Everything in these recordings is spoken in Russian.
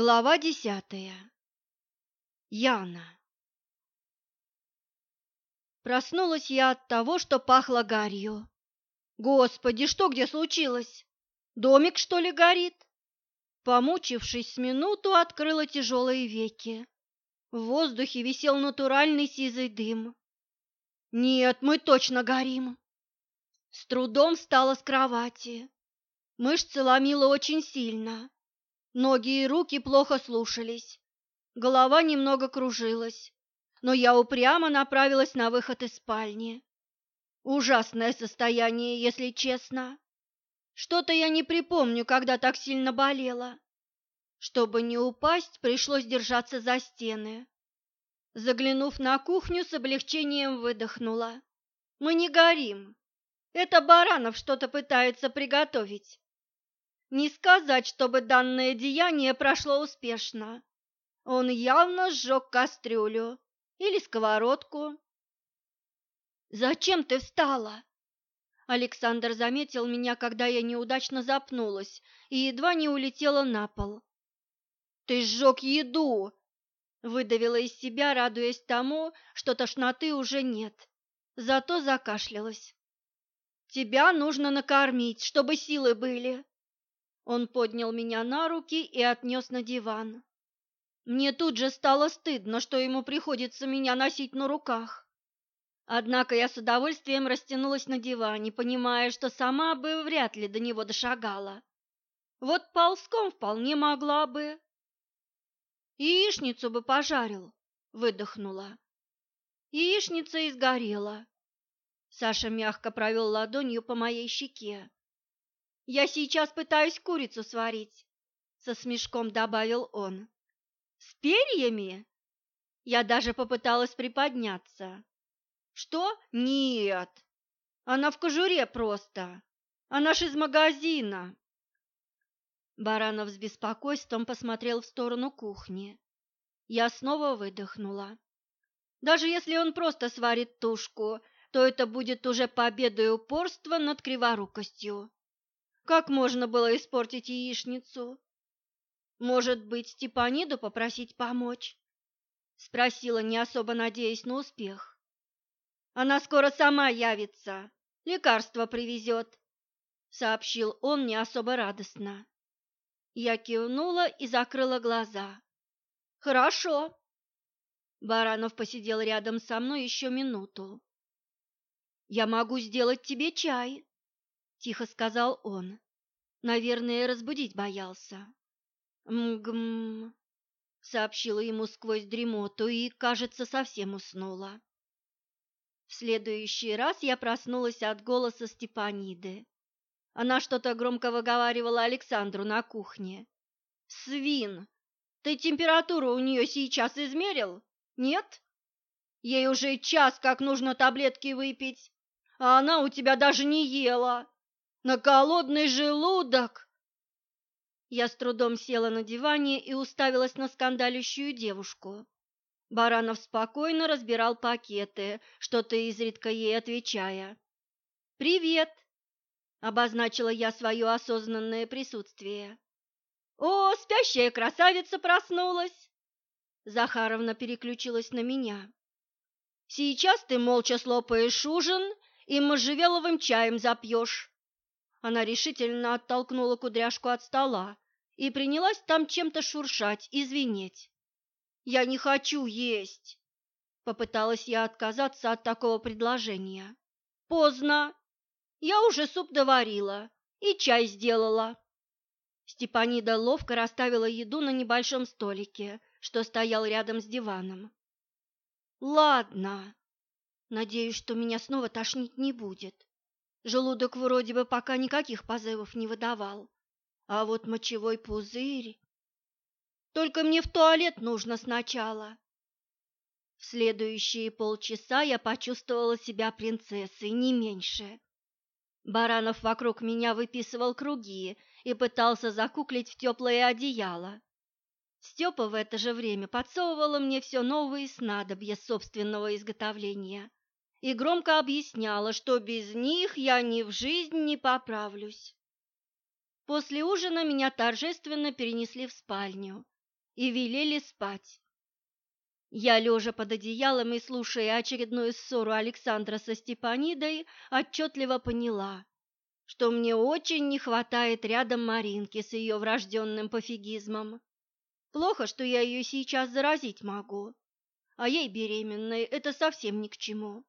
Глава десятая. Яна. Проснулась я от того, что пахло гарью. Господи, что где случилось? Домик, что ли, горит? Помучившись с минуту, открыла тяжелые веки. В воздухе висел натуральный сизый дым. Нет, мы точно горим. С трудом встала с кровати. Мышцы ломила очень сильно. Ноги и руки плохо слушались. Голова немного кружилась, но я упрямо направилась на выход из спальни. Ужасное состояние, если честно. Что-то я не припомню, когда так сильно болела. Чтобы не упасть, пришлось держаться за стены. Заглянув на кухню, с облегчением выдохнула. Мы не горим. Это Баранов что-то пытается приготовить. Не сказать, чтобы данное деяние прошло успешно. Он явно сжег кастрюлю или сковородку. «Зачем ты встала?» Александр заметил меня, когда я неудачно запнулась и едва не улетела на пол. «Ты сжег еду!» Выдавила из себя, радуясь тому, что тошноты уже нет. Зато закашлялась. «Тебя нужно накормить, чтобы силы были!» Он поднял меня на руки и отнес на диван. Мне тут же стало стыдно, что ему приходится меня носить на руках. Однако я с удовольствием растянулась на диване, понимая, что сама бы вряд ли до него дошагала. Вот ползком вполне могла бы. Яичницу бы пожарил, выдохнула. Яичница и сгорела. Саша мягко провел ладонью по моей щеке. Я сейчас пытаюсь курицу сварить, со смешком добавил он. С перьями? Я даже попыталась приподняться. Что? Нет. Она в кожуре просто. Она ж из магазина. Баранов с беспокойством посмотрел в сторону кухни. Я снова выдохнула. Даже если он просто сварит тушку, то это будет уже победа и упорство над криворукостью. Как можно было испортить яичницу? Может быть, Степаниду попросить помочь? Спросила, не особо надеясь на успех. Она скоро сама явится, лекарство привезет, сообщил он не особо радостно. Я кивнула и закрыла глаза. Хорошо. Баранов посидел рядом со мной еще минуту. Я могу сделать тебе чай, — тихо сказал он. Наверное, разбудить боялся. «Мгм», — сообщила ему сквозь дремоту и, кажется, совсем уснула. В следующий раз я проснулась от голоса Степаниды. Она что-то громко выговаривала Александру на кухне. «Свин, ты температуру у нее сейчас измерил? Нет? Ей уже час как нужно таблетки выпить, а она у тебя даже не ела на голодный желудок. Я с трудом села на диване и уставилась на скандалющую девушку. Баранов спокойно разбирал пакеты, что-то изредка ей отвечая. «Привет!» — обозначила я свое осознанное присутствие. «О, спящая красавица проснулась!» Захаровна переключилась на меня. «Сейчас ты молча слопаешь ужин и можжевеловым чаем запьешь. Она решительно оттолкнула кудряшку от стола и принялась там чем-то шуршать и. «Я не хочу есть!» Попыталась я отказаться от такого предложения. «Поздно! Я уже суп доварила и чай сделала!» Степанида ловко расставила еду на небольшом столике, что стоял рядом с диваном. «Ладно. Надеюсь, что меня снова тошнить не будет. Желудок вроде бы пока никаких позывов не выдавал. А вот мочевой пузырь... Только мне в туалет нужно сначала. В следующие полчаса я почувствовала себя принцессой, не меньше. Баранов вокруг меня выписывал круги и пытался закуклить в теплое одеяло. Степа в это же время подсовывала мне все новые снадобья собственного изготовления и громко объясняла, что без них я ни в жизнь не поправлюсь. После ужина меня торжественно перенесли в спальню, и велели спать. Я, лежа под одеялом и слушая очередную ссору Александра со Степанидой, отчетливо поняла, что мне очень не хватает рядом Маринки с ее врожденным пофигизмом. Плохо, что я ее сейчас заразить могу, а ей беременной это совсем ни к чему.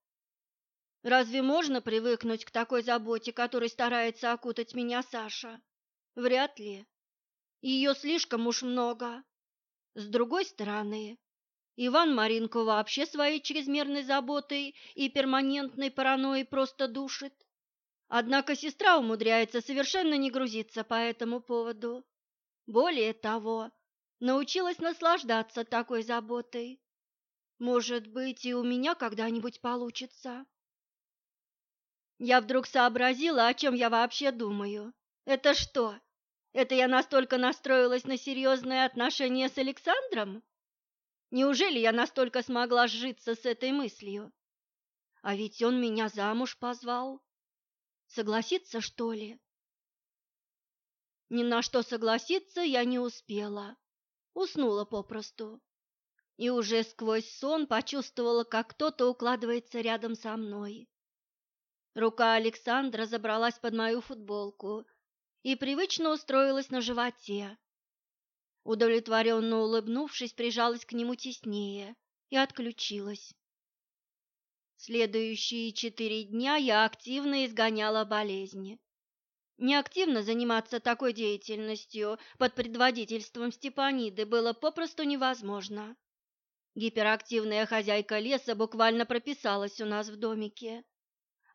Разве можно привыкнуть к такой заботе, которой старается окутать меня Саша? Вряд ли. Ее слишком уж много. С другой стороны, Иван Маринку вообще своей чрезмерной заботой и перманентной паранойей просто душит. Однако сестра умудряется совершенно не грузиться по этому поводу. Более того, научилась наслаждаться такой заботой. Может быть, и у меня когда-нибудь получится. Я вдруг сообразила, о чем я вообще думаю. Это что? Это я настолько настроилась на серьезные отношения с Александром? Неужели я настолько смогла сжиться с этой мыслью? А ведь он меня замуж позвал. Согласиться, что ли? Ни на что согласиться я не успела. Уснула попросту. И уже сквозь сон почувствовала, как кто-то укладывается рядом со мной. Рука Александра забралась под мою футболку и привычно устроилась на животе. Удовлетворенно улыбнувшись, прижалась к нему теснее и отключилась. Следующие четыре дня я активно изгоняла болезни. Неактивно заниматься такой деятельностью под предводительством Степаниды было попросту невозможно. Гиперактивная хозяйка леса буквально прописалась у нас в домике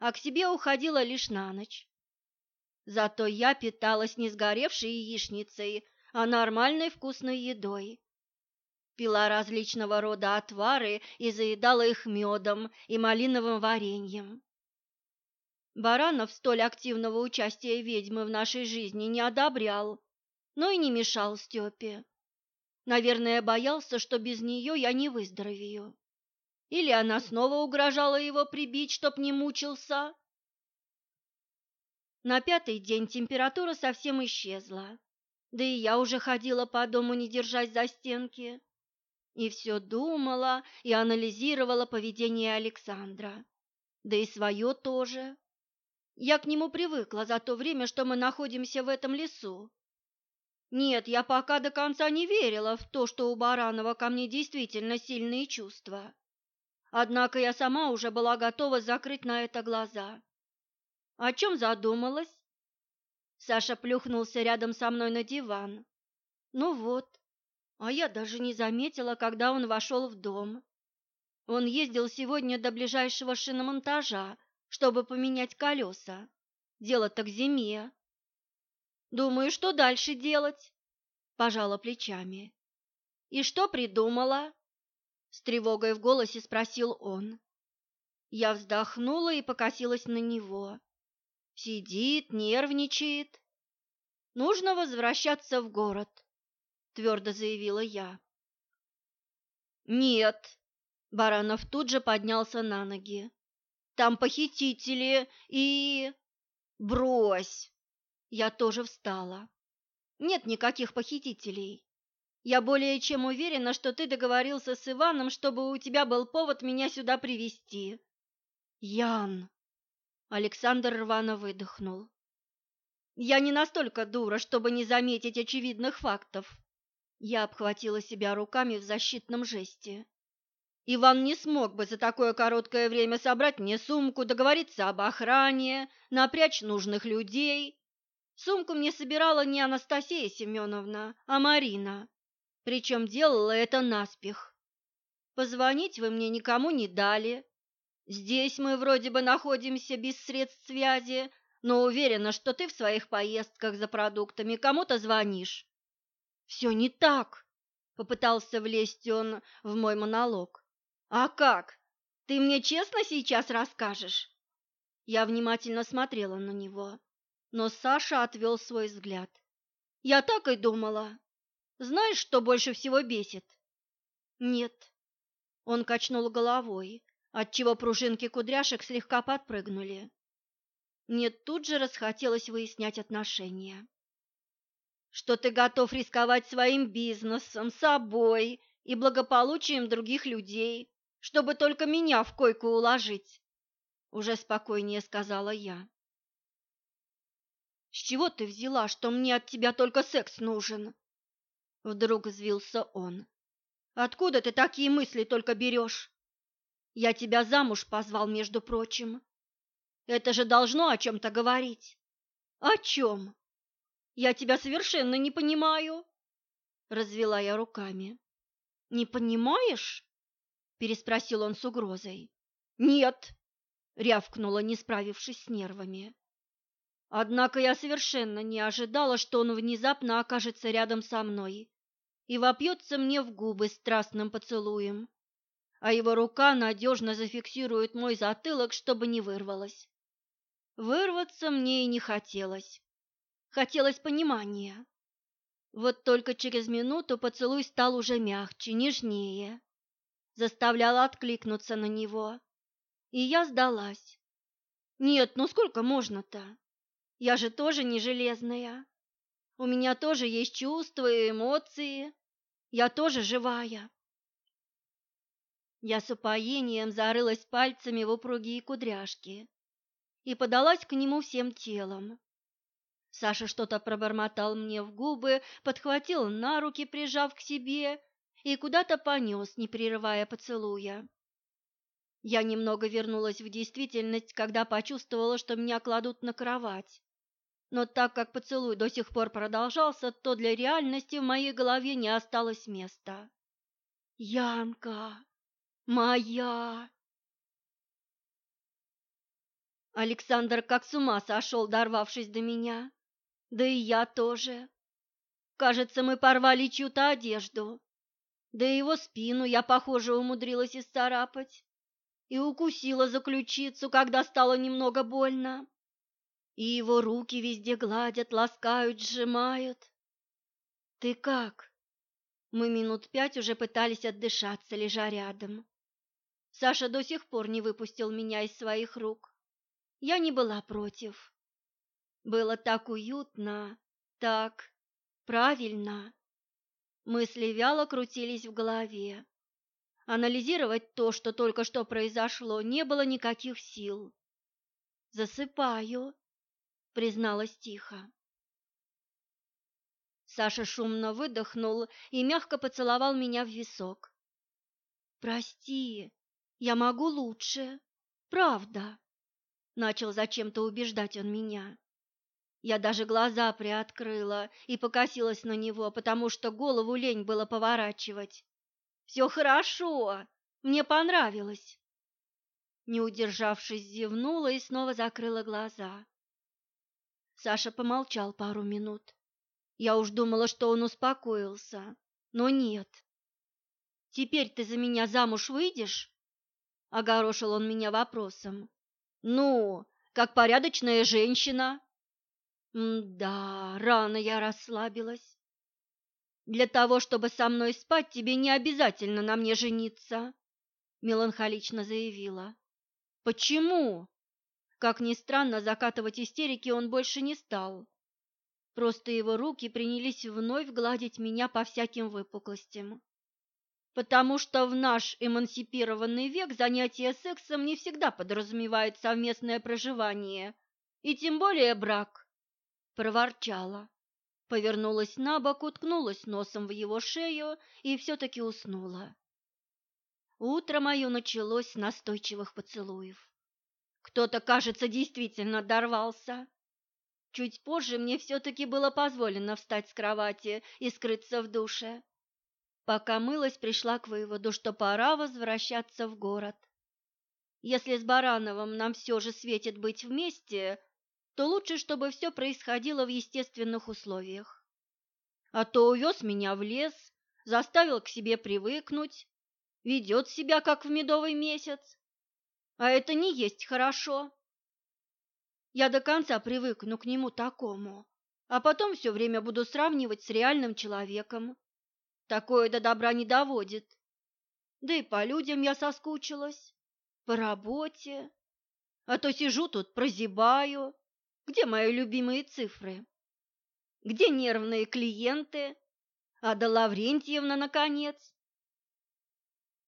а к себе уходила лишь на ночь. Зато я питалась не сгоревшей яичницей, а нормальной вкусной едой. Пила различного рода отвары и заедала их медом и малиновым вареньем. Баранов столь активного участия ведьмы в нашей жизни не одобрял, но и не мешал Степе. Наверное, боялся, что без нее я не выздоровею. Или она снова угрожала его прибить, чтоб не мучился? На пятый день температура совсем исчезла, да и я уже ходила по дому, не держась за стенки, и все думала и анализировала поведение Александра, да и свое тоже. Я к нему привыкла за то время, что мы находимся в этом лесу. Нет, я пока до конца не верила в то, что у Баранова ко мне действительно сильные чувства. Однако я сама уже была готова закрыть на это глаза. О чем задумалась? Саша плюхнулся рядом со мной на диван. Ну вот, а я даже не заметила, когда он вошел в дом. Он ездил сегодня до ближайшего шиномонтажа, чтобы поменять колеса. Дело-то к зиме. Думаю, что дальше делать? Пожала плечами. И что придумала? С тревогой в голосе спросил он. Я вздохнула и покосилась на него. Сидит, нервничает. Нужно возвращаться в город, твердо заявила я. Нет, Баранов тут же поднялся на ноги. Там похитители и... Брось! Я тоже встала. Нет никаких похитителей. Я более чем уверена, что ты договорился с Иваном, чтобы у тебя был повод меня сюда привести. Ян. Александр рвано выдохнул. Я не настолько дура, чтобы не заметить очевидных фактов. Я обхватила себя руками в защитном жесте. Иван не смог бы за такое короткое время собрать мне сумку, договориться об охране, напрячь нужных людей. Сумку мне собирала не Анастасия Семеновна, а Марина. Причем делала это наспех. Позвонить вы мне никому не дали. Здесь мы вроде бы находимся без средств связи, но уверена, что ты в своих поездках за продуктами кому-то звонишь. Все не так, попытался влезть он в мой монолог. А как? Ты мне честно сейчас расскажешь? Я внимательно смотрела на него, но Саша отвел свой взгляд. Я так и думала. Знаешь, что больше всего бесит? Нет. Он качнул головой, отчего пружинки кудряшек слегка подпрыгнули. Мне тут же расхотелось выяснять отношения. что ты готов рисковать своим бизнесом, собой и благополучием других людей, чтобы только меня в койку уложить, уже спокойнее сказала я. С чего ты взяла, что мне от тебя только секс нужен? Вдруг взвился он. Откуда ты такие мысли только берешь? Я тебя замуж позвал, между прочим. Это же должно о чем-то говорить. О чем? Я тебя совершенно не понимаю. Развела я руками. Не понимаешь? Переспросил он с угрозой. Нет, рявкнула, не справившись с нервами. Однако я совершенно не ожидала, что он внезапно окажется рядом со мной и вопьется мне в губы страстным поцелуем, а его рука надежно зафиксирует мой затылок, чтобы не вырвалось. Вырваться мне и не хотелось. Хотелось понимания. Вот только через минуту поцелуй стал уже мягче, нежнее. Заставлял откликнуться на него. И я сдалась. Нет, ну сколько можно-то? Я же тоже не железная. У меня тоже есть чувства и эмоции. Я тоже живая. Я с упоением зарылась пальцами в упругие кудряшки и подалась к нему всем телом. Саша что-то пробормотал мне в губы, подхватил на руки, прижав к себе, и куда-то понес, не прерывая поцелуя. Я немного вернулась в действительность, когда почувствовала, что меня кладут на кровать. Но так как поцелуй до сих пор продолжался, то для реальности в моей голове не осталось места. «Янка! Моя!» Александр как с ума сошел, дорвавшись до меня. Да и я тоже. Кажется, мы порвали чью-то одежду. Да и его спину я, похоже, умудрилась исцарапать. И укусила за ключицу, когда стало немного больно. И его руки везде гладят, ласкают, сжимают. «Ты как?» Мы минут пять уже пытались отдышаться, лежа рядом. Саша до сих пор не выпустил меня из своих рук. Я не была против. Было так уютно, так правильно. Мысли вяло крутились в голове. Анализировать то, что только что произошло, не было никаких сил. «Засыпаю», — призналась тихо. Саша шумно выдохнул и мягко поцеловал меня в висок. «Прости, я могу лучше, правда». Начал зачем-то убеждать он меня. Я даже глаза приоткрыла и покосилась на него, потому что голову лень было поворачивать. «Все хорошо, мне понравилось!» Не удержавшись, зевнула и снова закрыла глаза. Саша помолчал пару минут. Я уж думала, что он успокоился, но нет. «Теперь ты за меня замуж выйдешь?» Огорошил он меня вопросом. Ну, как порядочная женщина. да, рано я расслабилась. Для того, чтобы со мной спать, тебе не обязательно на мне жениться, меланхолично заявила. Почему? Как ни странно, закатывать истерики он больше не стал. Просто его руки принялись вновь гладить меня по всяким выпуклостям потому что в наш эмансипированный век занятие сексом не всегда подразумевает совместное проживание, и тем более брак. Проворчала, повернулась на бок, уткнулась носом в его шею и все-таки уснула. Утро мое началось с настойчивых поцелуев. Кто-то, кажется, действительно дорвался. Чуть позже мне все-таки было позволено встать с кровати и скрыться в душе. Пока мылась, пришла к выводу, что пора возвращаться в город. Если с Барановым нам все же светит быть вместе, то лучше, чтобы все происходило в естественных условиях. А то увез меня в лес, заставил к себе привыкнуть, ведет себя, как в медовый месяц. А это не есть хорошо. Я до конца привыкну к нему такому, а потом все время буду сравнивать с реальным человеком. Такое до добра не доводит. Да и по людям я соскучилась, по работе. А то сижу тут, прозябаю. Где мои любимые цифры? Где нервные клиенты? Ада Лаврентьевна, наконец.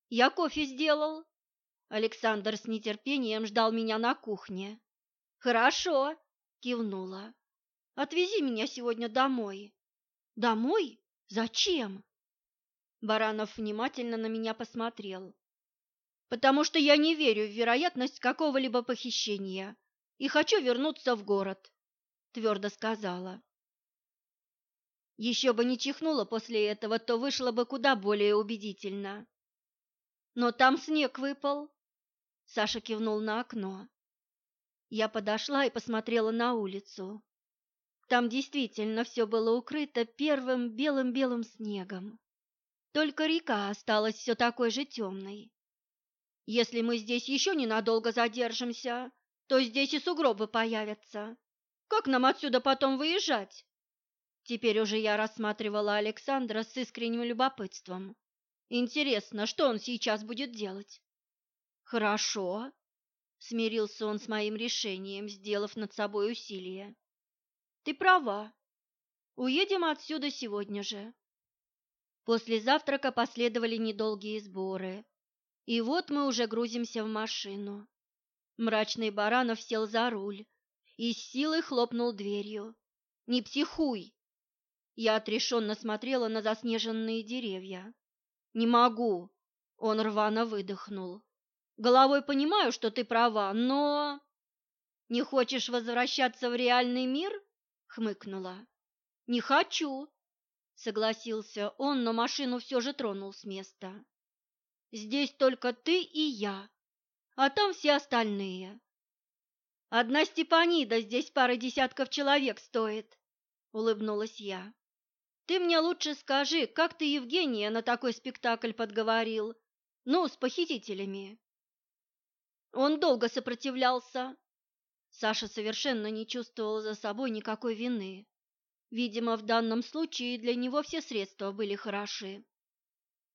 Я кофе сделал. Александр с нетерпением ждал меня на кухне. Хорошо, кивнула. Отвези меня сегодня домой. Домой? Зачем? Баранов внимательно на меня посмотрел. Потому что я не верю в вероятность какого-либо похищения и хочу вернуться в город, твердо сказала. Еще бы не чихнула после этого, то вышло бы куда более убедительно. Но там снег выпал. Саша кивнул на окно. Я подошла и посмотрела на улицу. Там действительно все было укрыто первым белым-белым снегом. Только река осталась все такой же темной. Если мы здесь еще ненадолго задержимся, то здесь и сугробы появятся. Как нам отсюда потом выезжать? Теперь уже я рассматривала Александра с искренним любопытством. Интересно, что он сейчас будет делать? Хорошо, смирился он с моим решением, сделав над собой усилие. Ты права. Уедем отсюда сегодня же. После завтрака последовали недолгие сборы. И вот мы уже грузимся в машину. Мрачный Баранов сел за руль и с силой хлопнул дверью. «Не психуй!» Я отрешенно смотрела на заснеженные деревья. «Не могу!» — он рвано выдохнул. «Головой понимаю, что ты права, но...» «Не хочешь возвращаться в реальный мир?» хмыкнула. Не хочу, согласился он, но машину все же тронул с места. Здесь только ты и я, а там все остальные. Одна Степанида здесь пара десятков человек стоит, улыбнулась я. Ты мне лучше скажи, как ты Евгения на такой спектакль подговорил? Ну, с похитителями. Он долго сопротивлялся, Саша совершенно не чувствовал за собой никакой вины. Видимо, в данном случае для него все средства были хороши.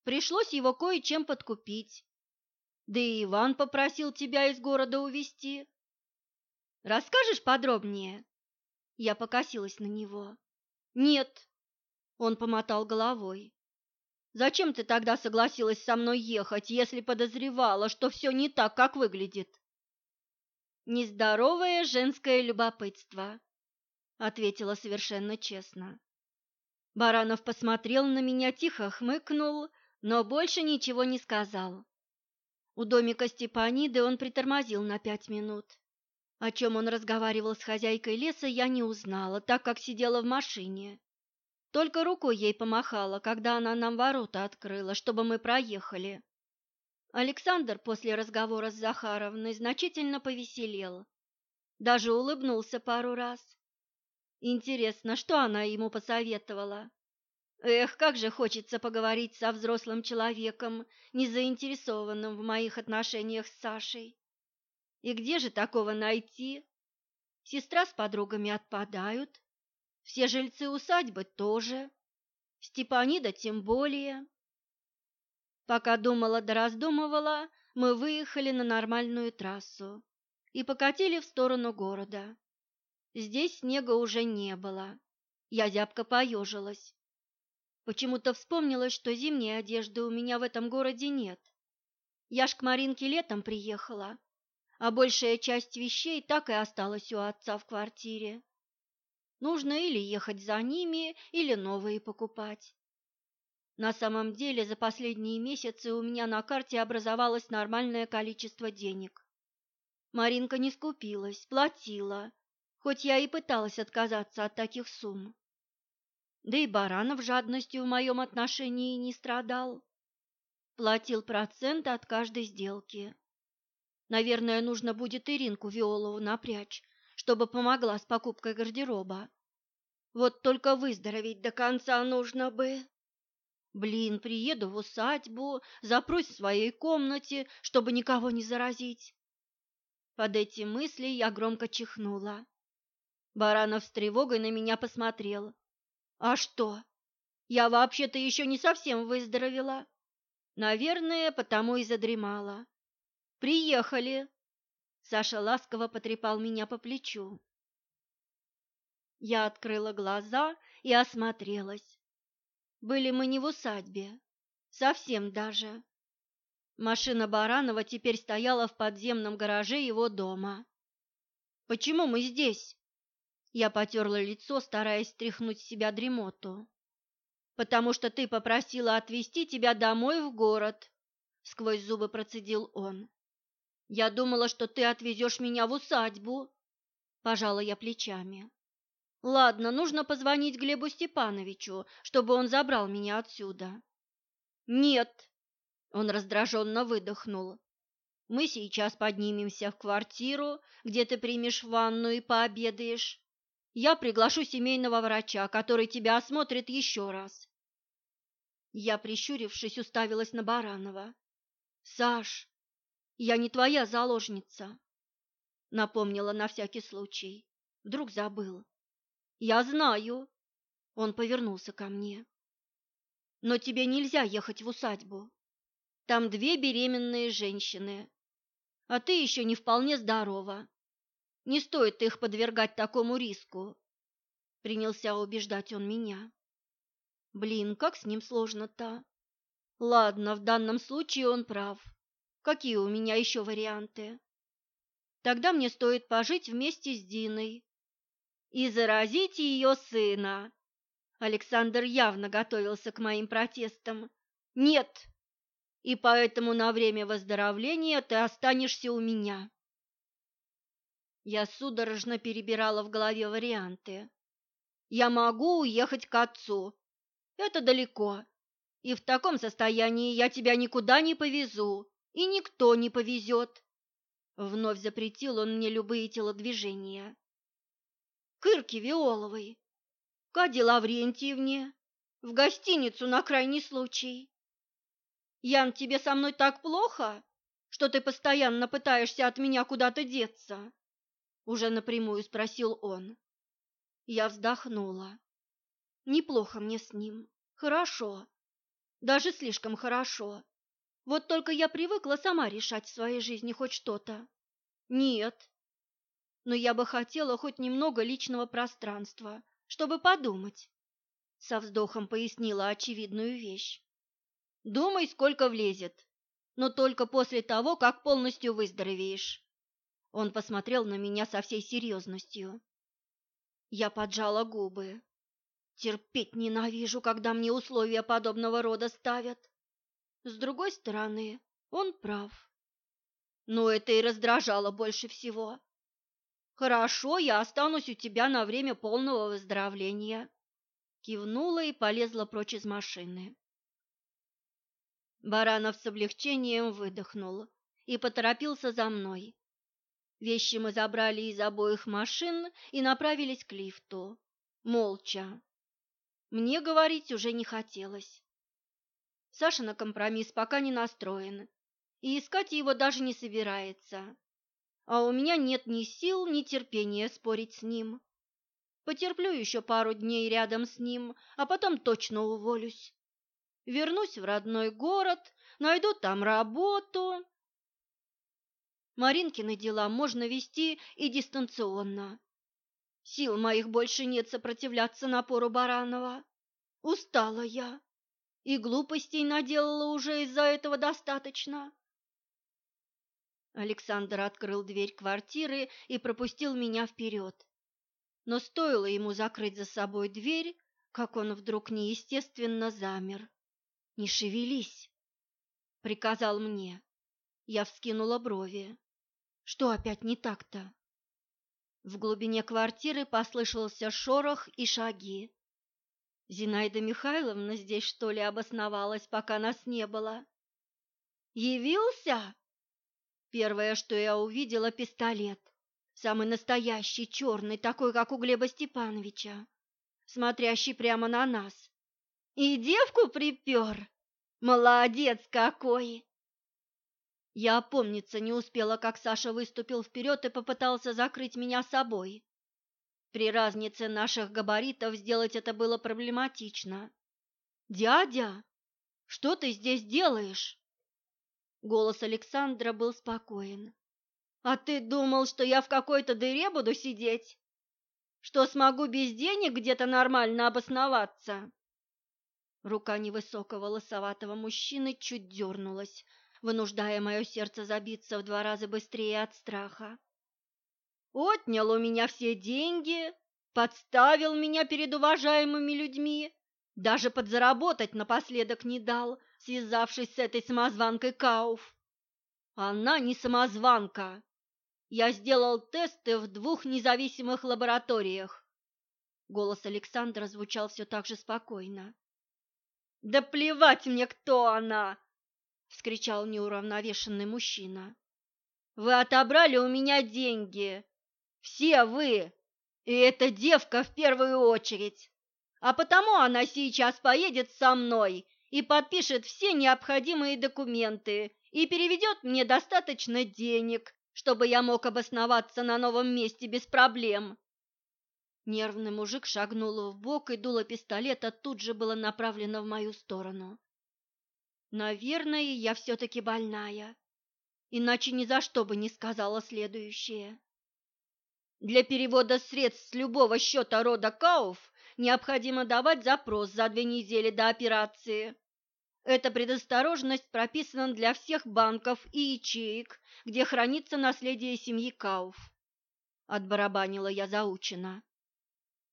Пришлось его кое-чем подкупить. Да и Иван попросил тебя из города увезти. Расскажешь подробнее? Я покосилась на него. Нет, он помотал головой. Зачем ты тогда согласилась со мной ехать, если подозревала, что все не так, как выглядит? Нездоровое женское любопытство, ответила совершенно честно. Баранов посмотрел на меня, тихо хмыкнул, но больше ничего не сказал. У домика Степаниды он притормозил на пять минут. О чем он разговаривал с хозяйкой леса, я не узнала, так как сидела в машине. Только рукой ей помахала, когда она нам ворота открыла, чтобы мы проехали. Александр после разговора с Захаровной значительно повеселел. Даже улыбнулся пару раз. Интересно, что она ему посоветовала? Эх, как же хочется поговорить со взрослым человеком, не заинтересованным в моих отношениях с Сашей. И где же такого найти? Сестра с подругами отпадают, все жильцы усадьбы тоже, Степанида тем более. Пока думала да раздумывала, мы выехали на нормальную трассу и покатили в сторону города. Здесь снега уже не было. Я зябко поежилась. Почему-то вспомнилось, что зимней одежды у меня в этом городе нет. Я ж к Маринке летом приехала, а большая часть вещей так и осталась у отца в квартире. Нужно или ехать за ними, или новые покупать. На самом деле за последние месяцы у меня на карте образовалось нормальное количество денег. Маринка не скупилась, платила, хоть я и пыталась отказаться от таких сумм. Да и Баранов жадностью в моем отношении не страдал. Платил процент от каждой сделки. Наверное, нужно будет Иринку Виолову напрячь, чтобы помогла с покупкой гардероба. Вот только выздороветь до конца нужно бы. Блин, приеду в усадьбу, запрусь в своей комнате, чтобы никого не заразить. Под эти мысли я громко чихнула. Баранов с тревогой на меня посмотрел. А что? Я вообще-то еще не совсем выздоровела. Наверное, потому и задремала. Приехали. Саша ласково потрепал меня по плечу. Я открыла глаза и осмотрелась. Были мы не в усадьбе, совсем даже. Машина Баранова теперь стояла в подземном гараже его дома. «Почему мы здесь?» Я потерла лицо, стараясь стряхнуть с себя дремоту. «Потому что ты попросила отвезти тебя домой в город», — сквозь зубы процедил он. «Я думала, что ты отвезешь меня в усадьбу», — пожала я плечами. «Ладно, нужно позвонить Глебу Степановичу, чтобы он забрал меня отсюда». «Нет», он раздраженно выдохнул. «Мы сейчас поднимемся в квартиру, где ты примешь ванну и пообедаешь. Я приглашу семейного врача, который тебя осмотрит еще раз». Я, прищурившись, уставилась на Баранова. «Саш, я не твоя заложница», — напомнила на всякий случай. Вдруг забыл. «Я знаю», — он повернулся ко мне. «Но тебе нельзя ехать в усадьбу. Там две беременные женщины, а ты еще не вполне здорова. Не стоит их подвергать такому риску, принялся убеждать он меня. Блин, как с ним сложно-то. Ладно, в данном случае он прав. Какие у меня еще варианты? Тогда мне стоит пожить вместе с Диной и заразить ее сына. Александр явно готовился к моим протестам. Нет, и поэтому на время выздоровления ты останешься у меня. Я судорожно перебирала в голове варианты. Я могу уехать к отцу. Это далеко. И в таком состоянии я тебя никуда не повезу, и никто не повезет. Вновь запретил он мне любые телодвижения. К Виоловой, Каде Лаврентьевне, в гостиницу на крайний случай. Ян, тебе со мной так плохо, что ты постоянно пытаешься от меня куда-то деться? Уже напрямую спросил он. Я вздохнула. Неплохо мне с ним. Хорошо. Даже слишком хорошо. Вот только я привыкла сама решать в своей жизни хоть что-то. Нет. Но я бы хотела хоть немного личного пространства, чтобы подумать. Со вздохом пояснила очевидную вещь. Думай, сколько влезет, но только после того, как полностью выздоровеешь. Он посмотрел на меня со всей серьезностью. Я поджала губы. Терпеть ненавижу, когда мне условия подобного рода ставят. С другой стороны, он прав. Но это и раздражало больше всего. Хорошо, я останусь у тебя на время полного выздоровления. Кивнула и полезла прочь из машины. Баранов с облегчением выдохнул и поторопился за мной. Вещи мы забрали из обоих машин и направились к лифту. Молча. Мне говорить уже не хотелось. Саша на компромисс пока не настроен, и искать его даже не собирается. А у меня нет ни сил, ни терпения спорить с ним. Потерплю еще пару дней рядом с ним, а потом точно уволюсь вернусь в родной город, найду там работу. Маринкины дела можно вести и дистанционно. Сил моих больше нет сопротивляться напору Баранова. Устала я, и глупостей наделала уже из-за этого достаточно. Александр открыл дверь квартиры и пропустил меня вперед. Но стоило ему закрыть за собой дверь, как он вдруг неестественно замер. «Не шевелись!» — приказал мне. Я вскинула брови. «Что опять не так-то?» В глубине квартиры послышался шорох и шаги. Зинаида Михайловна здесь, что ли, обосновалась, пока нас не было? «Явился?» Первое, что я увидела, пистолет. Самый настоящий, черный, такой, как у Глеба Степановича, смотрящий прямо на нас. И девку припер. Молодец какой! Я опомниться не успела, как Саша выступил вперед и попытался закрыть меня собой. При разнице наших габаритов сделать это было проблематично. «Дядя, что ты здесь делаешь?» Голос Александра был спокоен. «А ты думал, что я в какой-то дыре буду сидеть?» что смогу без денег где-то нормально обосноваться?» Рука невысокого лысоватого мужчины чуть дернулась, вынуждая мое сердце забиться в два раза быстрее от страха. «Отнял у меня все деньги, подставил меня перед уважаемыми людьми, даже подзаработать напоследок не дал, связавшись с этой самозванкой Кауф. Она не самозванка. Я сделал тесты в двух независимых лабораториях. Голос Александра звучал все так же спокойно. «Да плевать мне, кто она!» — вскричал неуравновешенный мужчина. «Вы отобрали у меня деньги. Все вы. И эта девка в первую очередь. А потому она сейчас поедет со мной и подпишет все необходимые документы и переведет мне достаточно денег, чтобы я мог обосноваться на новом месте без проблем. Нервный мужик шагнул в бок, и дуло пистолета тут же было направлено в мою сторону. Наверное, я все-таки больная, иначе ни за что бы не сказала следующее. Для перевода средств с любого счета рода Кауф необходимо давать запрос за две недели до операции. Эта предосторожность прописана для всех банков и ячеек, где хранится наследие семьи Кауф. Отбарабанила я заучено.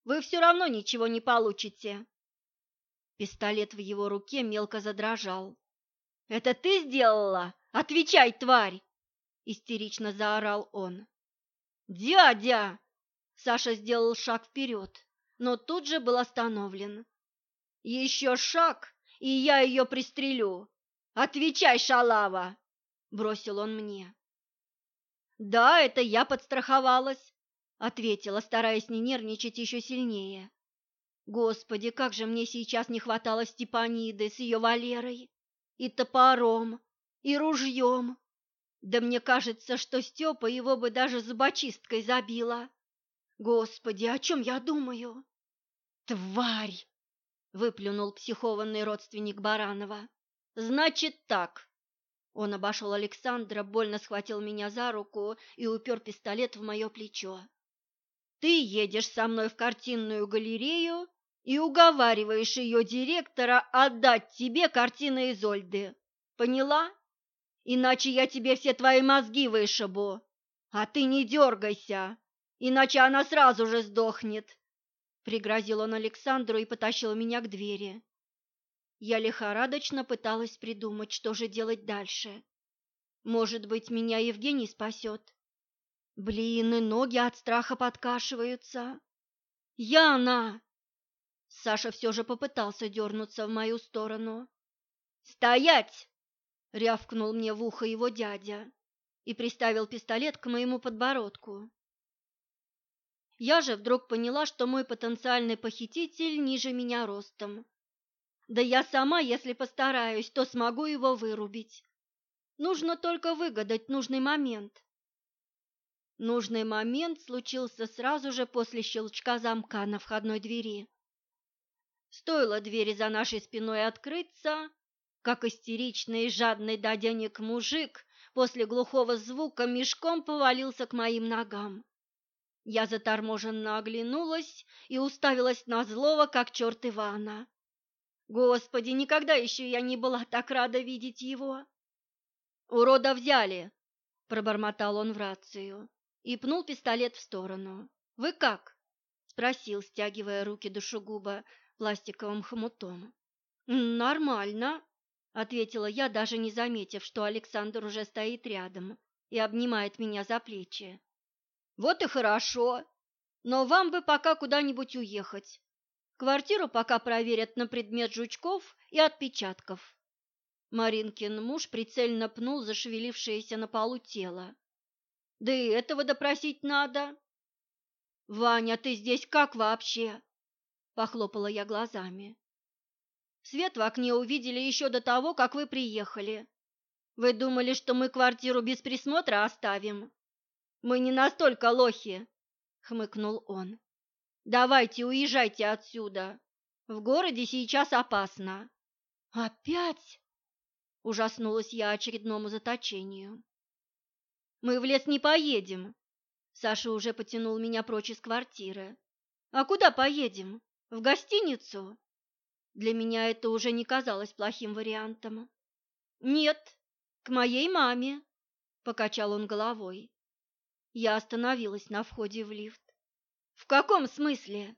Вы все равно ничего не получите. Пистолет в его руке мелко задрожал. «Это ты сделала? Отвечай, тварь!» Истерично заорал он. «Дядя!» Саша сделал шаг вперед, но тут же был остановлен. «Еще шаг, и я ее пристрелю. Отвечай, шалава!» — бросил он мне. «Да, это я подстраховалась», — ответила, стараясь не нервничать еще сильнее. «Господи, как же мне сейчас не хватало Степаниды с ее Валерой, и топором, и ружьем. Да мне кажется, что Степа его бы даже зубочисткой забила. Господи, о чем я думаю?» «Тварь!» выплюнул психованный родственник Баранова. Значит так. Он обошел Александра, больно схватил меня за руку и упер пистолет в мое плечо. Ты едешь со мной в картинную галерею и уговариваешь ее директора отдать тебе картины Изольды. Поняла? Иначе я тебе все твои мозги вышибу. А ты не дергайся, иначе она сразу же сдохнет. Пригрозил он Александру и потащил меня к двери. Я лихорадочно пыталась придумать, что же делать дальше. Может быть, меня Евгений спасет. Блин, и ноги от страха подкашиваются. Яна! Саша все же попытался дернуться в мою сторону. «Стоять!» — рявкнул мне в ухо его дядя и приставил пистолет к моему подбородку. Я же вдруг поняла, что мой потенциальный похититель ниже меня ростом. Да я сама, если постараюсь, то смогу его вырубить. Нужно только выгадать нужный момент. Нужный момент случился сразу же после щелчка замка на входной двери. Стоило двери за нашей спиной открыться, как истеричный и жадный до денег мужик после глухого звука мешком повалился к моим ногам. Я заторможенно оглянулась и уставилась на злого, как черт Ивана. Господи, никогда еще я не была так рада видеть его. «Урода взяли!» – пробормотал он в рацию и пнул пистолет в сторону. «Вы как?» – спросил, стягивая руки душегуба пластиковым хомутом. «Нормально», – ответила я, даже не заметив, что Александр уже стоит рядом и обнимает меня за плечи. Вот и хорошо. Но вам бы пока куда-нибудь уехать. Квартиру пока проверят на предмет жучков и отпечатков. Маринкин муж прицельно пнул зашевелившееся на полу тело. Да и этого допросить надо. Ваня, ты здесь как вообще? Похлопала я глазами. Свет в окне увидели еще до того, как вы приехали. Вы думали, что мы квартиру без присмотра оставим? Мы не настолько лохи, хмыкнул он. Давайте уезжайте отсюда. В городе сейчас опасно. Опять? Ужаснулась я очередному заточению. Мы в лес не поедем. Саша уже потянул меня прочь из квартиры. А куда поедем? В гостиницу? Для меня это уже не казалось плохим вариантом. Нет, к моей маме, покачал он головой. Я остановилась на входе в лифт. В каком смысле?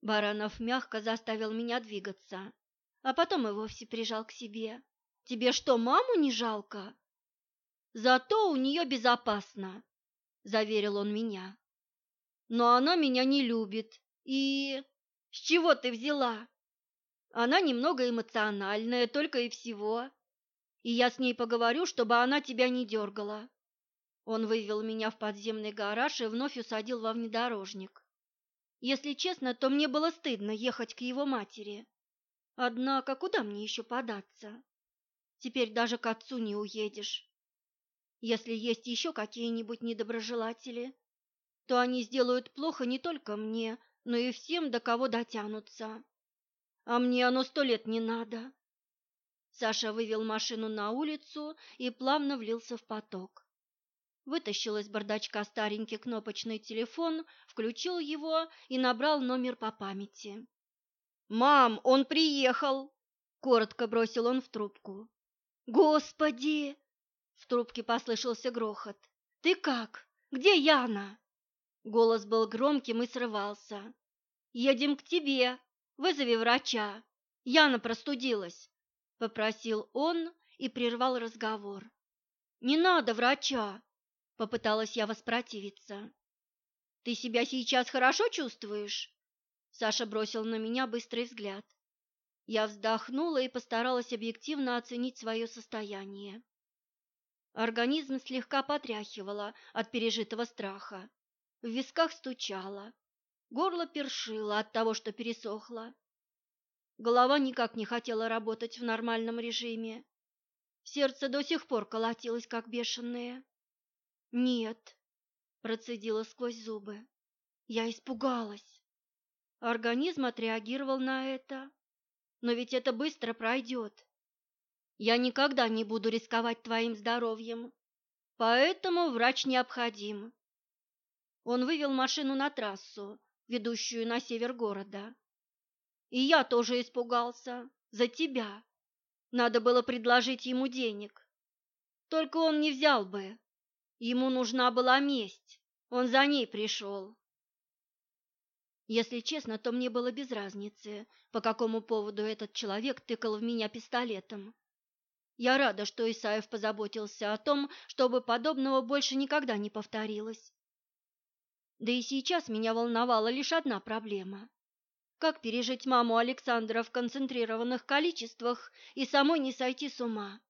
Баранов мягко заставил меня двигаться, а потом и вовсе прижал к себе. Тебе что, маму не жалко? Зато у нее безопасно, заверил он меня. Но она меня не любит. И с чего ты взяла? Она немного эмоциональная, только и всего. И я с ней поговорю, чтобы она тебя не дергала. Он вывел меня в подземный гараж и вновь усадил во внедорожник. Если честно, то мне было стыдно ехать к его матери. Однако куда мне еще податься? Теперь даже к отцу не уедешь. Если есть еще какие-нибудь недоброжелатели, то они сделают плохо не только мне, но и всем, до кого дотянутся. А мне оно сто лет не надо. Саша вывел машину на улицу и плавно влился в поток. Вытащил из бардачка старенький кнопочный телефон, включил его и набрал номер по памяти. «Мам, он приехал!» — коротко бросил он в трубку. «Господи!» — в трубке послышался грохот. «Ты как? Где Яна?» Голос был громким и срывался. «Едем к тебе. Вызови врача. Яна простудилась», — попросил он и прервал разговор. «Не надо врача», — попыталась я воспротивиться. «Ты себя сейчас хорошо чувствуешь?» Саша бросил на меня быстрый взгляд. Я вздохнула и постаралась объективно оценить свое состояние. Организм слегка потряхивало от пережитого страха. В висках стучало, горло першило от того, что пересохло. Голова никак не хотела работать в нормальном режиме. Сердце до сих пор колотилось, как бешеное. «Нет», — процедила сквозь зубы, — «я испугалась». Организм отреагировал на это. Но ведь это быстро пройдет. Я никогда не буду рисковать твоим здоровьем, поэтому врач необходим. Он вывел машину на трассу, ведущую на север города. И я тоже испугался. За тебя. Надо было предложить ему денег. Только он не взял бы. Ему нужна была месть. Он за ней пришел. Если честно, то мне было без разницы, по какому поводу этот человек тыкал в меня пистолетом. Я рада, что Исаев позаботился о том, чтобы подобного больше никогда не повторилось. Да и сейчас меня волновала лишь одна проблема. Как пережить маму Александра в концентрированных количествах и самой не сойти с ума?